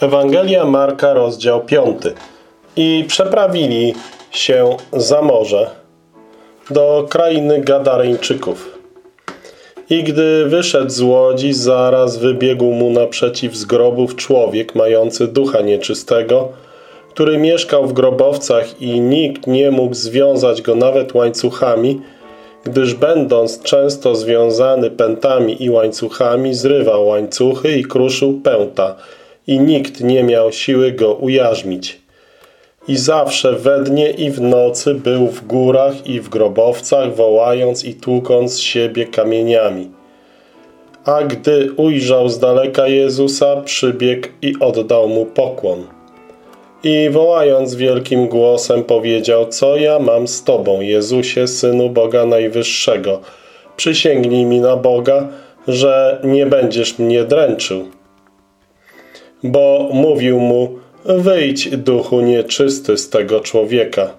Ewangelia Marka, rozdział 5. I przeprawili się za morze do krainy Gadareńczyków. I gdy wyszedł z łodzi, zaraz wybiegł mu naprzeciw z grobów człowiek mający ducha nieczystego, który mieszkał w grobowcach i nikt nie mógł związać go nawet łańcuchami, gdyż będąc często związany pętami i łańcuchami, zrywał łańcuchy i kruszył pęta i nikt nie miał siły go ujarzmić. I zawsze we dnie i w nocy był w górach i w grobowcach, wołając i tłukąc siebie kamieniami. A gdy ujrzał z daleka Jezusa, przybiegł i oddał mu pokłon. I wołając wielkim głosem powiedział, co ja mam z Tobą, Jezusie, Synu Boga Najwyższego. Przysięgnij mi na Boga, że nie będziesz mnie dręczył. Bo mówił mu, wyjdź duchu nieczysty z tego człowieka.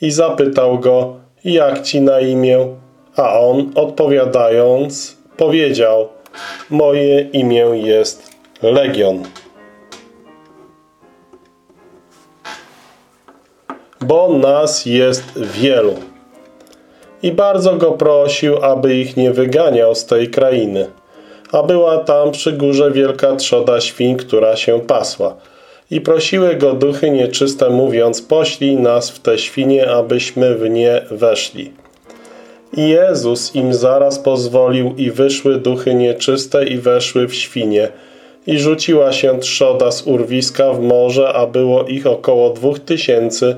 I zapytał go, jak ci na imię? A on odpowiadając powiedział, moje imię jest Legion. bo nas jest wielu. I bardzo go prosił, aby ich nie wyganiał z tej krainy. A była tam przy górze wielka trzoda świń, która się pasła. I prosiły go duchy nieczyste, mówiąc, poślij nas w te świnie, abyśmy w nie weszli. I Jezus im zaraz pozwolił i wyszły duchy nieczyste i weszły w świnie. I rzuciła się trzoda z urwiska w morze, a było ich około dwóch tysięcy,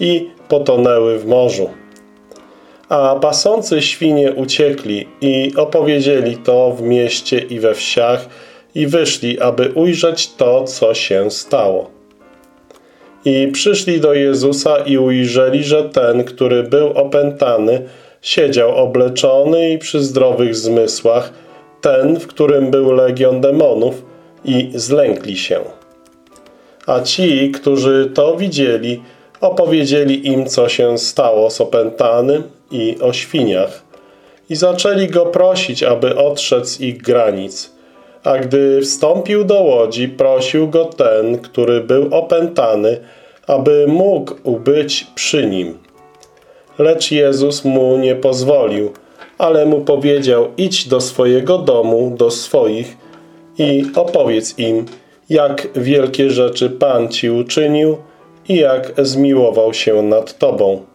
i potonęły w morzu. A pasący świnie uciekli i opowiedzieli to w mieście i we wsiach i wyszli, aby ujrzeć to, co się stało. I przyszli do Jezusa i ujrzeli, że ten, który był opętany, siedział obleczony i przy zdrowych zmysłach, ten, w którym był legion demonów i zlękli się. A ci, którzy to widzieli, opowiedzieli im, co się stało z opętanym i o świniach i zaczęli go prosić, aby odszedł z ich granic. A gdy wstąpił do łodzi, prosił go ten, który był opętany, aby mógł być przy nim. Lecz Jezus mu nie pozwolił, ale mu powiedział, idź do swojego domu, do swoich i opowiedz im, jak wielkie rzeczy Pan ci uczynił i jak zmiłował się nad Tobą.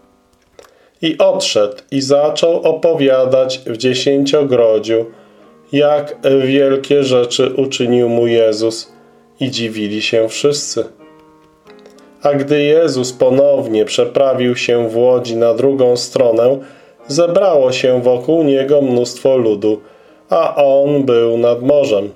I odszedł i zaczął opowiadać w dziesięciogrodziu, jak wielkie rzeczy uczynił mu Jezus i dziwili się wszyscy. A gdy Jezus ponownie przeprawił się w łodzi na drugą stronę, zebrało się wokół Niego mnóstwo ludu, a On był nad morzem.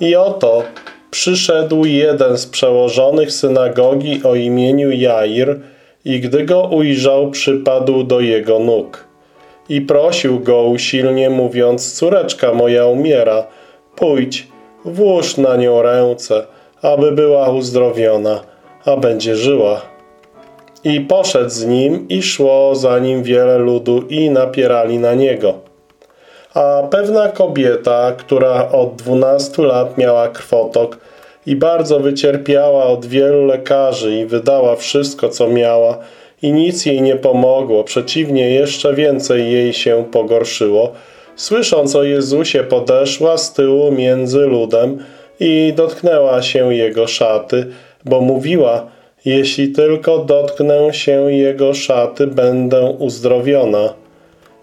I oto przyszedł jeden z przełożonych synagogi o imieniu Jair i gdy go ujrzał, przypadł do jego nóg. I prosił go usilnie, mówiąc, córeczka moja umiera, pójdź, włóż na nią ręce, aby była uzdrowiona, a będzie żyła. I poszedł z nim i szło za nim wiele ludu i napierali na niego. A pewna kobieta, która od dwunastu lat miała krwotok, i bardzo wycierpiała od wielu lekarzy i wydała wszystko, co miała i nic jej nie pomogło, przeciwnie, jeszcze więcej jej się pogorszyło. Słysząc o Jezusie, podeszła z tyłu między ludem i dotknęła się Jego szaty, bo mówiła, jeśli tylko dotknę się Jego szaty, będę uzdrowiona.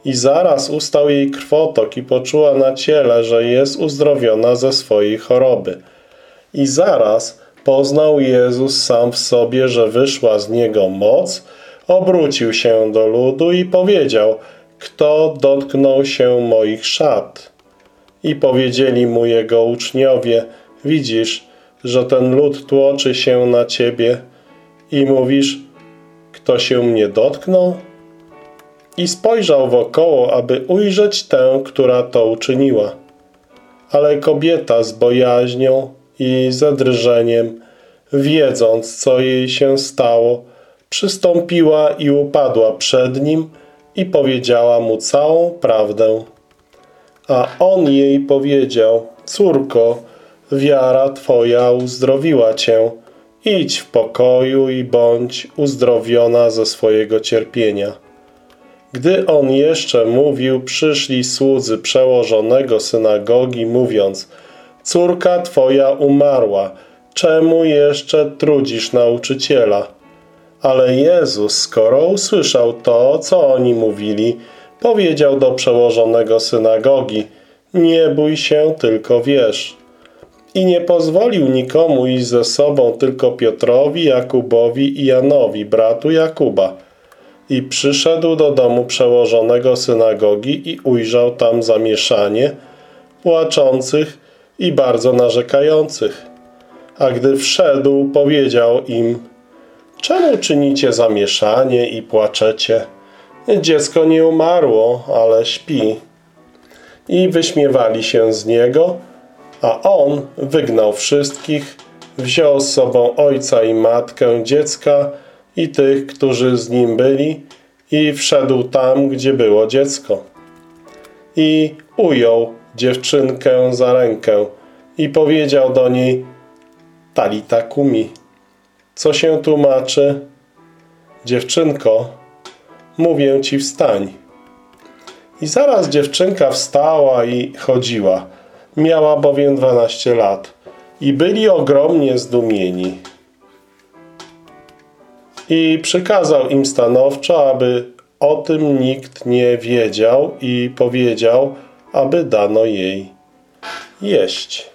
I zaraz ustał jej krwotok i poczuła na ciele, że jest uzdrowiona ze swojej choroby. I zaraz poznał Jezus sam w sobie, że wyszła z Niego moc, obrócił się do ludu i powiedział, kto dotknął się moich szat? I powiedzieli mu Jego uczniowie, widzisz, że ten lud tłoczy się na Ciebie i mówisz, kto się mnie dotknął? I spojrzał wokoło, aby ujrzeć tę, która to uczyniła. Ale kobieta z bojaźnią i zadrżeniem, wiedząc, co jej się stało, przystąpiła i upadła przed nim i powiedziała mu całą prawdę. A on jej powiedział, córko, wiara Twoja uzdrowiła Cię. Idź w pokoju i bądź uzdrowiona ze swojego cierpienia. Gdy on jeszcze mówił, przyszli słudzy przełożonego synagogi, mówiąc Córka Twoja umarła, czemu jeszcze trudzisz nauczyciela? Ale Jezus, skoro usłyszał to, co oni mówili, powiedział do przełożonego synagogi Nie bój się, tylko wierz. I nie pozwolił nikomu iść ze sobą, tylko Piotrowi, Jakubowi i Janowi, bratu Jakuba. I przyszedł do domu przełożonego synagogi i ujrzał tam zamieszanie, płaczących i bardzo narzekających. A gdy wszedł, powiedział im, czemu czynicie zamieszanie i płaczecie? Dziecko nie umarło, ale śpi. I wyśmiewali się z niego, a on wygnał wszystkich, wziął z sobą ojca i matkę dziecka i tych, którzy z nim byli i wszedł tam, gdzie było dziecko. I ujął dziewczynkę za rękę i powiedział do niej Talita kumi. Co się tłumaczy? Dziewczynko, mówię ci wstań. I zaraz dziewczynka wstała i chodziła. Miała bowiem 12 lat. I byli ogromnie zdumieni. I przykazał im stanowczo, aby o tym nikt nie wiedział i powiedział, aby dano jej jeść.